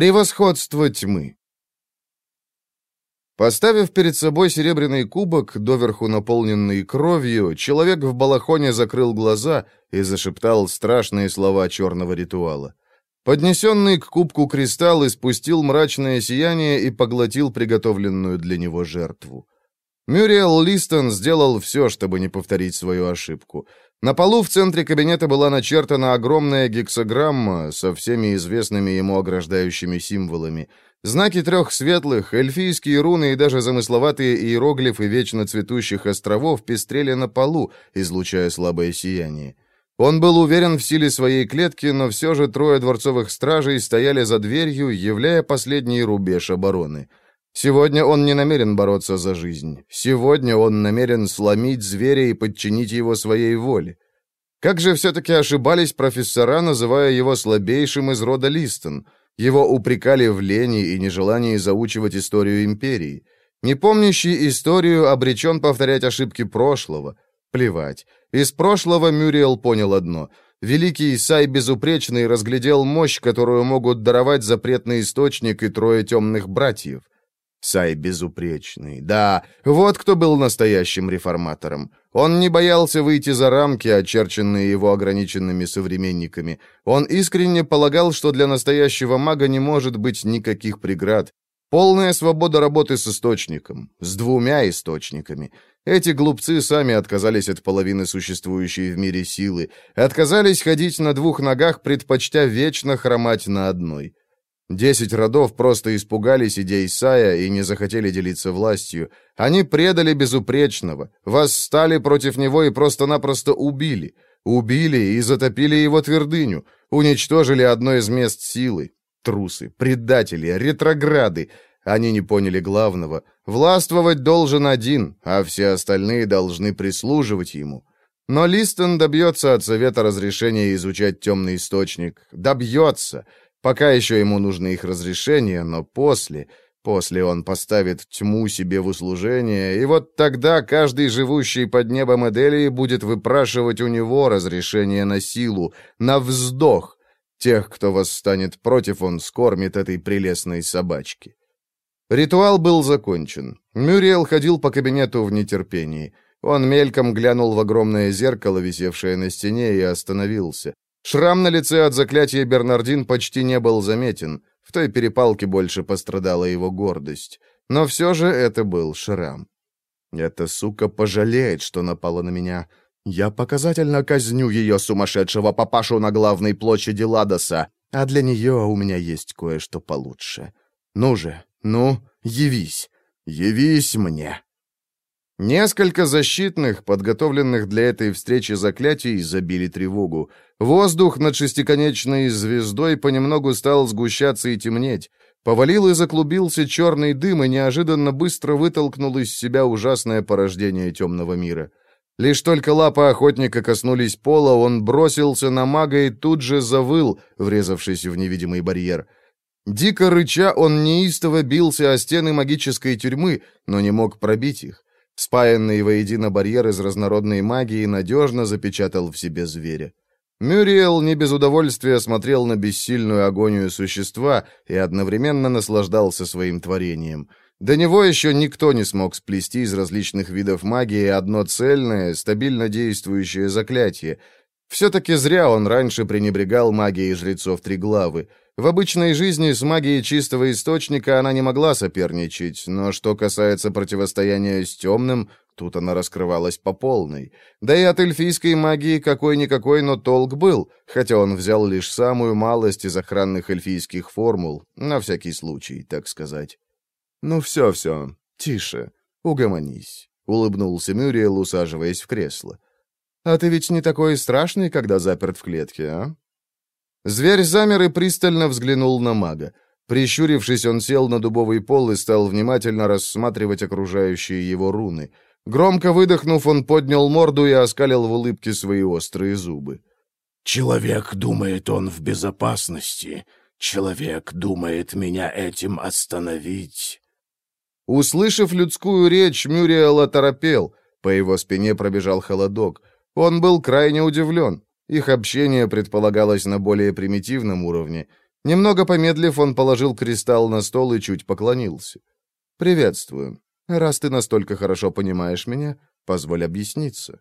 Превосходство тьмы. Поставив перед собой серебряный кубок, доверху наполненный кровью, человек в балахоне закрыл глаза и зашептал страшные слова черного ритуала. Поднесенный к кубку кристалл испустил мрачное сияние и поглотил приготовленную для него жертву. Мюриэл Листон сделал все, чтобы не повторить свою ошибку. На полу в центре кабинета была начертана огромная гексограмма со всеми известными ему ограждающими символами — Знаки трех светлых, эльфийские руны и даже замысловатые иероглифы вечно цветущих островов пестрели на полу, излучая слабое сияние. Он был уверен в силе своей клетки, но все же трое дворцовых стражей стояли за дверью, являя последний рубеж обороны. Сегодня он не намерен бороться за жизнь. Сегодня он намерен сломить зверя и подчинить его своей воле. Как же все-таки ошибались профессора, называя его слабейшим из рода Листон — его упрекали в лени и нежелании заучивать историю империи. Не помнящий историю обречен повторять ошибки прошлого. Плевать. Из прошлого Мюриел понял одно. Великий Исай Безупречный разглядел мощь, которую могут даровать запретный источник и трое темных братьев. Сай Безупречный. Да, вот кто был настоящим реформатором. Он не боялся выйти за рамки, очерченные его ограниченными современниками. Он искренне полагал, что для настоящего мага не может быть никаких преград. Полная свобода работы с источником, с двумя источниками. Эти глупцы сами отказались от половины существующей в мире силы, отказались ходить на двух ногах, предпочтя вечно хромать на одной. Десять родов просто испугались идей Исая и не захотели делиться властью. Они предали безупречного, восстали против него и просто-напросто убили. Убили и затопили его твердыню, уничтожили одно из мест силы. Трусы, предатели, ретрограды. Они не поняли главного. Властвовать должен один, а все остальные должны прислуживать ему. Но Листон добьется от Совета разрешения изучать темный источник. Добьется. Пока еще ему нужны их разрешения, но после... После он поставит тьму себе в услужение, и вот тогда каждый живущий под небом Эделии будет выпрашивать у него разрешение на силу, на вздох. Тех, кто восстанет против, он скормит этой прелестной собачке. Ритуал был закончен. Мюриел ходил по кабинету в нетерпении. Он мельком глянул в огромное зеркало, висевшее на стене, и остановился. Шрам на лице от заклятия Бернардин почти не был заметен. В той перепалке больше пострадала его гордость. Но все же это был шрам. Эта сука пожалеет, что напала на меня. Я показательно казню ее сумасшедшего папашу на главной площади Ладоса, а для нее у меня есть кое-что получше. Ну же, ну, явись, явись мне. Несколько защитных, подготовленных для этой встречи заклятий, забили тревогу. Воздух над шестиконечной звездой понемногу стал сгущаться и темнеть. Повалил и заклубился черный дым и неожиданно быстро вытолкнул из себя ужасное порождение темного мира. Лишь только лапы охотника коснулись пола, он бросился на мага и тут же завыл, врезавшись в невидимый барьер. Дико рыча, он неистово бился о стены магической тюрьмы, но не мог пробить их. Спаянный воедино барьер из разнородной магии надежно запечатал в себе зверя. Мюриел не без удовольствия смотрел на бессильную агонию существа и одновременно наслаждался своим творением. До него еще никто не смог сплести из различных видов магии одно цельное, стабильно действующее заклятие. Все-таки зря он раньше пренебрегал магией жрецов Триглавы. В обычной жизни с магией чистого источника она не могла соперничать, но что касается противостояния с темным, тут она раскрывалась по полной. Да и от эльфийской магии какой-никакой, но толк был, хотя он взял лишь самую малость из охранных эльфийских формул, на всякий случай, так сказать. «Ну все-все, тише, угомонись», — улыбнулся Мюриел, усаживаясь в кресло. «А ты ведь не такой страшный, когда заперт в клетке, а?» Зверь замер и пристально взглянул на мага. Прищурившись, он сел на дубовый пол и стал внимательно рассматривать окружающие его руны. Громко выдохнув, он поднял морду и оскалил в улыбке свои острые зубы. «Человек думает, он в безопасности. Человек думает меня этим остановить». Услышав людскую речь, Мюриэл оторопел. По его спине пробежал холодок. Он был крайне удивлен. Их общение предполагалось на более примитивном уровне. Немного помедлив, он положил кристалл на стол и чуть поклонился. «Приветствую. Раз ты настолько хорошо понимаешь меня, позволь объясниться».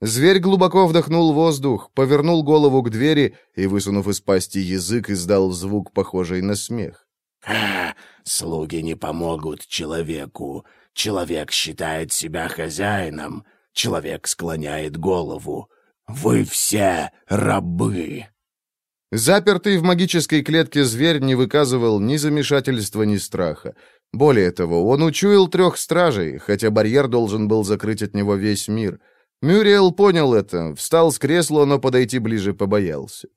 Зверь глубоко вдохнул воздух, повернул голову к двери и, высунув из пасти язык, издал звук, похожий на смех. «Ха! Слуги не помогут человеку. Человек считает себя хозяином. Человек склоняет голову. Вы все рабы!» Запертый в магической клетке зверь не выказывал ни замешательства, ни страха. Более того, он учуял трех стражей, хотя барьер должен был закрыть от него весь мир — Мюриэл понял это, встал с кресла, но подойти ближе побоялся.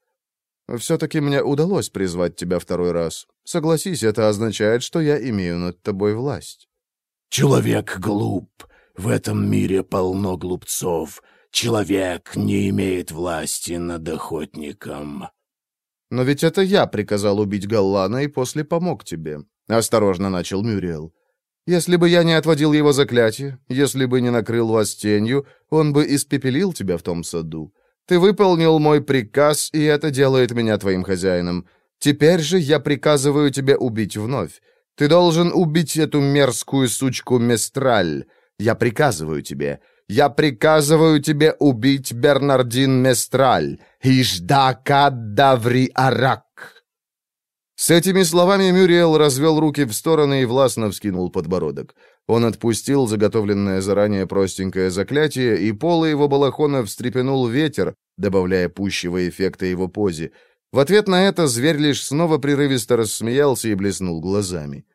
«Все-таки мне удалось призвать тебя второй раз. Согласись, это означает, что я имею над тобой власть». «Человек глуп. В этом мире полно глупцов. Человек не имеет власти над охотником». «Но ведь это я приказал убить Галлана и после помог тебе», — осторожно начал Мюриэл. Если бы я не отводил его заклятие, если бы не накрыл вас тенью, он бы испепелил тебя в том саду. Ты выполнил мой приказ, и это делает меня твоим хозяином. Теперь же я приказываю тебе убить вновь. Ты должен убить эту мерзкую сучку Местраль. Я приказываю тебе. Я приказываю тебе убить Бернардин Местраль. Иждака Даври Арак. С этими словами Мюриэл развел руки в стороны и властно вскинул подбородок. Он отпустил заготовленное заранее простенькое заклятие, и полы его балахона встрепенул ветер, добавляя пущего эффекта его позе. В ответ на это зверь лишь снова прерывисто рассмеялся и блеснул глазами.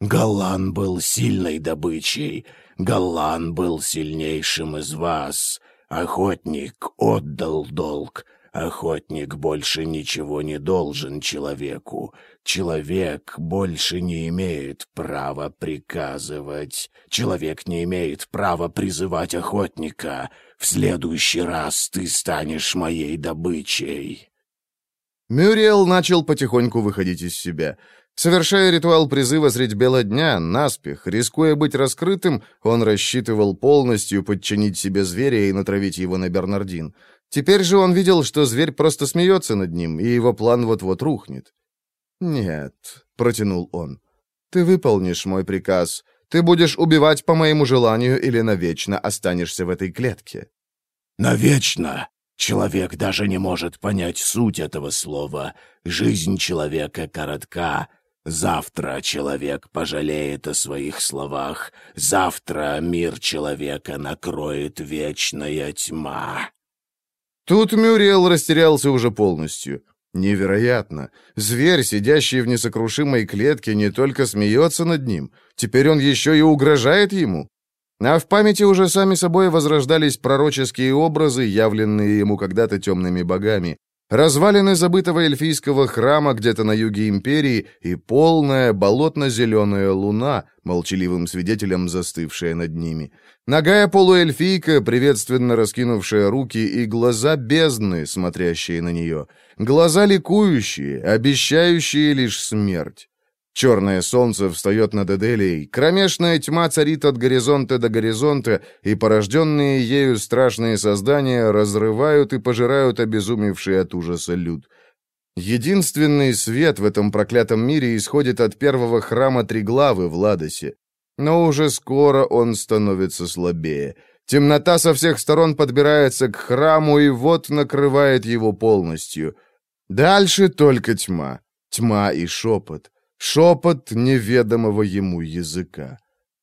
«Галлан был сильной добычей. Галлан был сильнейшим из вас. Охотник отдал долг. Охотник больше ничего не должен человеку. Человек больше не имеет права приказывать. Человек не имеет права призывать охотника. В следующий раз ты станешь моей добычей». Мюриэл начал потихоньку выходить из себя. Совершая ритуал призыва средь бела дня, наспех, рискуя быть раскрытым, он рассчитывал полностью подчинить себе зверя и натравить его на Бернардин. Теперь же он видел, что зверь просто смеется над ним, и его план вот-вот рухнет. «Нет», — протянул он, — «ты выполнишь мой приказ. Ты будешь убивать по моему желанию или навечно останешься в этой клетке». «Навечно? Человек даже не может понять суть этого слова. Жизнь человека коротка. Завтра человек пожалеет о своих словах. Завтра мир человека накроет вечная тьма». Тут Мюриэл растерялся уже полностью. Невероятно. Зверь, сидящий в несокрушимой клетке, не только смеется над ним, теперь он еще и угрожает ему. А в памяти уже сами собой возрождались пророческие образы, явленные ему когда-то темными богами. Развалины забытого эльфийского храма где-то на юге империи и полная болотно-зеленая луна, молчаливым свидетелем застывшая над ними. Ногая полуэльфийка, приветственно раскинувшая руки, и глаза бездны, смотрящие на нее. Глаза ликующие, обещающие лишь смерть. Черное солнце встает над Эделией, кромешная тьма царит от горизонта до горизонта, и порожденные ею страшные создания разрывают и пожирают обезумевший от ужаса люд. Единственный свет в этом проклятом мире исходит от первого храма Триглавы в Ладосе. Но уже скоро он становится слабее. Темнота со всех сторон подбирается к храму и вот накрывает его полностью. Дальше только тьма. Тьма и шепот шепот неведомого ему языка.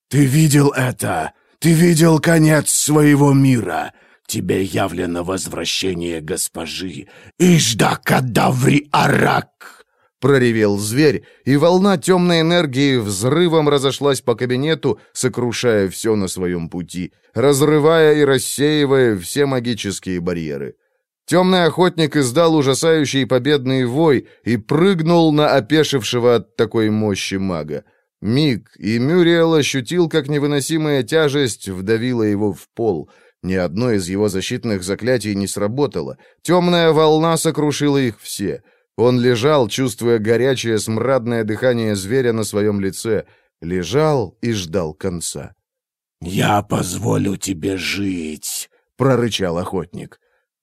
«Ты видел это? Ты видел конец своего мира? Тебе явлено возвращение госпожи Иждакадаври Арак!» Проревел зверь, и волна темной энергии взрывом разошлась по кабинету, сокрушая все на своем пути, разрывая и рассеивая все магические барьеры. Темный охотник издал ужасающий победный вой и прыгнул на опешившего от такой мощи мага. Миг, и Мюриэл ощутил, как невыносимая тяжесть вдавила его в пол. Ни одно из его защитных заклятий не сработало. Темная волна сокрушила их все. Он лежал, чувствуя горячее смрадное дыхание зверя на своем лице. Лежал и ждал конца. «Я позволю тебе жить», — прорычал охотник.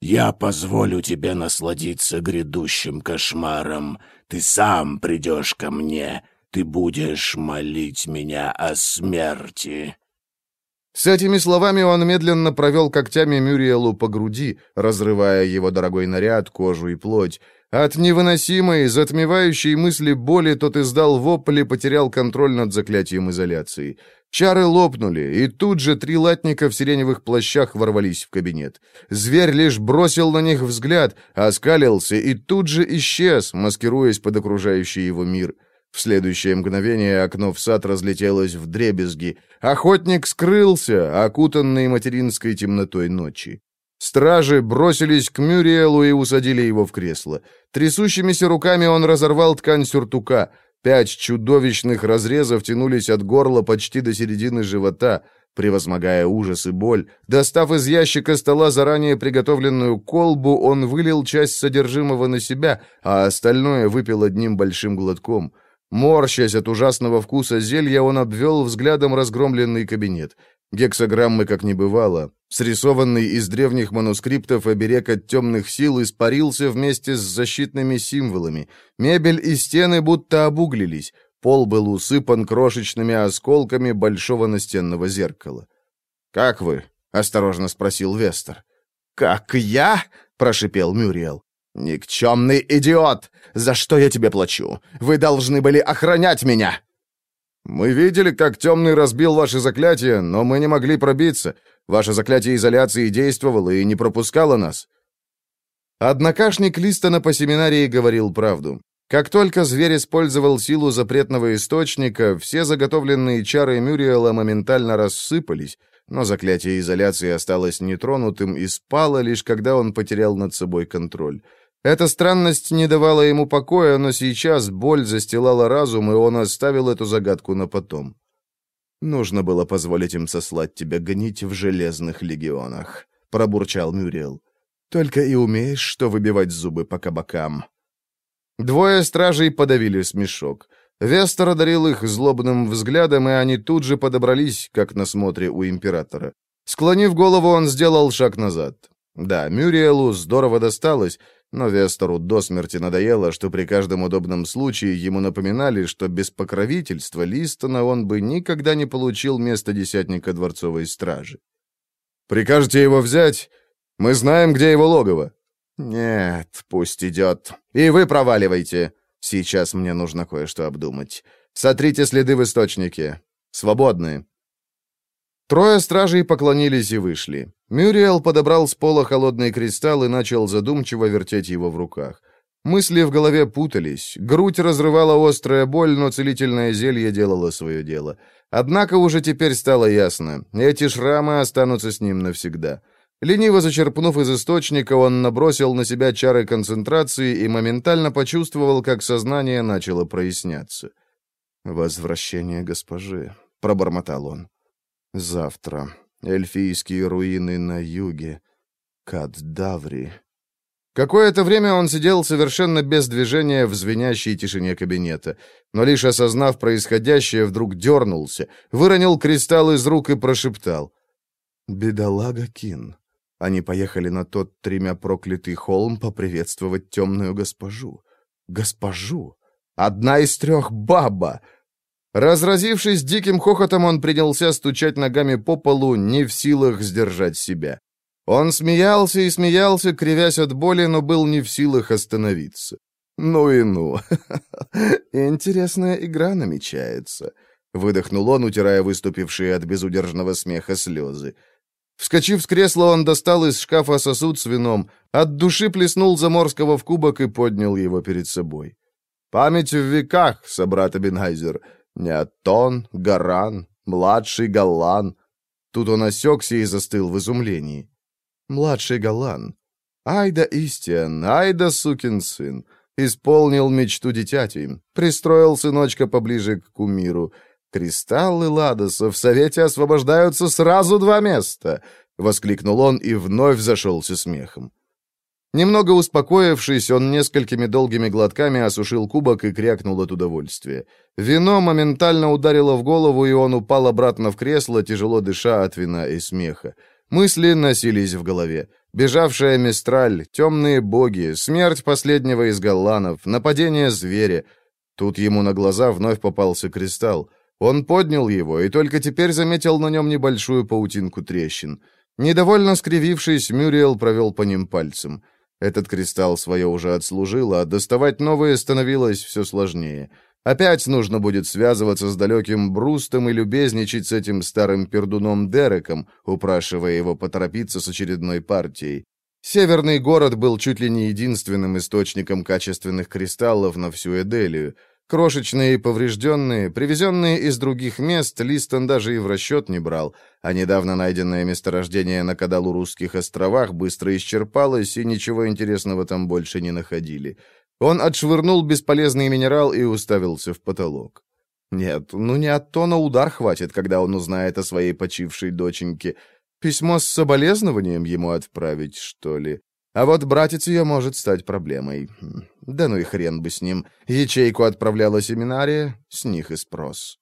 Я позволю тебе насладиться грядущим кошмаром. Ты сам придешь ко мне. Ты будешь молить меня о смерти». С этими словами он медленно провел когтями Мюриелу по груди, разрывая его дорогой наряд, кожу и плоть. От невыносимой, затмевающей мысли боли тот издал вопль и потерял контроль над заклятием изоляции. Чары лопнули, и тут же три латника в сиреневых плащах ворвались в кабинет. Зверь лишь бросил на них взгляд, оскалился и тут же исчез, маскируясь под окружающий его мир. В следующее мгновение окно в сад разлетелось в дребезги. Охотник скрылся, окутанный материнской темнотой ночи. Стражи бросились к Мюриэлу и усадили его в кресло. Трясущимися руками он разорвал ткань сюртука. Пять чудовищных разрезов тянулись от горла почти до середины живота. Превозмогая ужас и боль, достав из ящика стола заранее приготовленную колбу, он вылил часть содержимого на себя, а остальное выпил одним большим глотком — Морщась от ужасного вкуса зелья, он обвел взглядом разгромленный кабинет. Гексограммы как не бывало. Срисованный из древних манускриптов оберег от темных сил испарился вместе с защитными символами. Мебель и стены будто обуглились. Пол был усыпан крошечными осколками большого настенного зеркала. «Как вы?» — осторожно спросил Вестер. «Как я?» — прошипел Мюриел. «Никчемный идиот! За что я тебе плачу? Вы должны были охранять меня!» «Мы видели, как темный разбил ваше заклятие, но мы не могли пробиться. Ваше заклятие изоляции действовало и не пропускало нас». Однокашник Листона по семинарии говорил правду. Как только зверь использовал силу запретного источника, все заготовленные чары Мюриэла моментально рассыпались, но заклятие изоляции осталось нетронутым и спало лишь когда он потерял над собой контроль. Эта странность не давала ему покоя, но сейчас боль застилала разум, и он оставил эту загадку на потом. «Нужно было позволить им сослать тебя гнить в железных легионах», — пробурчал Мюрриел. «Только и умеешь, что выбивать зубы по кабакам». Двое стражей подавили смешок. Вестер одарил их злобным взглядом, и они тут же подобрались, как на смотре у императора. Склонив голову, он сделал шаг назад. Да, Мюриэлу здорово досталось, но Вестеру до смерти надоело, что при каждом удобном случае ему напоминали, что без покровительства Листона он бы никогда не получил место десятника дворцовой стражи. «Прикажете его взять? Мы знаем, где его логово». «Нет, пусть идет. И вы проваливайте. Сейчас мне нужно кое-что обдумать. Сотрите следы в источнике. Свободны». Трое стражей поклонились и вышли. Мюриэл подобрал с пола холодный кристалл и начал задумчиво вертеть его в руках. Мысли в голове путались, грудь разрывала острая боль, но целительное зелье делало свое дело. Однако уже теперь стало ясно, эти шрамы останутся с ним навсегда. Лениво зачерпнув из источника, он набросил на себя чары концентрации и моментально почувствовал, как сознание начало проясняться. «Возвращение госпожи», — пробормотал он. Завтра. Эльфийские руины на юге. Каддаври. Какое-то время он сидел совершенно без движения в звенящей тишине кабинета, но лишь осознав происходящее, вдруг дернулся, выронил кристалл из рук и прошептал. «Бедолага Кин». Они поехали на тот тремя проклятый холм поприветствовать темную госпожу. Госпожу? Одна из трех баба! Разразившись диким хохотом, он принялся стучать ногами по полу, не в силах сдержать себя. Он смеялся и смеялся, кривясь от боли, но был не в силах остановиться. «Ну и ну! Интересная игра намечается», — выдохнул он, утирая выступившие от безудержного смеха слезы. Вскочив с кресла, он достал из шкафа сосуд с вином, от души плеснул заморского в кубок и поднял его перед собой. «Память в веках, собрат Эбенхайзер. Неатон, Гаран, младший Галлан. Тут он осекся и застыл в изумлении. Младший Галлан. Айда Истиан, айда сукин сын. Исполнил мечту дитяти. Пристроил сыночка поближе к кумиру. Кристаллы Ладоса в Совете освобождаются сразу два места. Воскликнул он и вновь зашелся смехом. Немного успокоившись, он несколькими долгими глотками осушил кубок и крякнул от удовольствия. Вино моментально ударило в голову, и он упал обратно в кресло, тяжело дыша от вина и смеха. Мысли носились в голове. Бежавшая Мистраль, темные боги, смерть последнего из галланов, нападение зверя. Тут ему на глаза вновь попался кристалл. Он поднял его и только теперь заметил на нем небольшую паутинку трещин. Недовольно скривившись, Мюриел провел по ним пальцем. Этот кристалл свое уже отслужил, а доставать новые становилось все сложнее. Опять нужно будет связываться с далеким Брустом и любезничать с этим старым пердуном Дереком, упрашивая его поторопиться с очередной партией. Северный город был чуть ли не единственным источником качественных кристаллов на всю Эделию. Крошечные и поврежденные, привезенные из других мест, Листон даже и в расчет не брал, а недавно найденное месторождение на Кадалурусских островах быстро исчерпалось, и ничего интересного там больше не находили. Он отшвырнул бесполезный минерал и уставился в потолок. Нет, ну не от тона удар хватит, когда он узнает о своей почившей доченьке. Письмо с соболезнованием ему отправить, что ли? А вот братец ее может стать проблемой. Да ну и хрен бы с ним. Ячейку отправляла семинария, с них и спрос.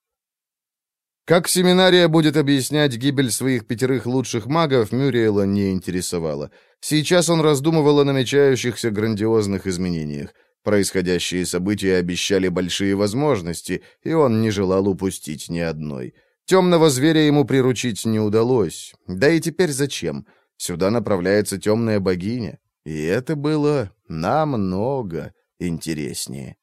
Как семинария будет объяснять гибель своих пятерых лучших магов, Мюриэла не интересовало. Сейчас он раздумывал о намечающихся грандиозных изменениях. Происходящие события обещали большие возможности, и он не желал упустить ни одной. Темного зверя ему приручить не удалось. Да и теперь зачем? Сюда направляется темная богиня. И это было намного интереснее.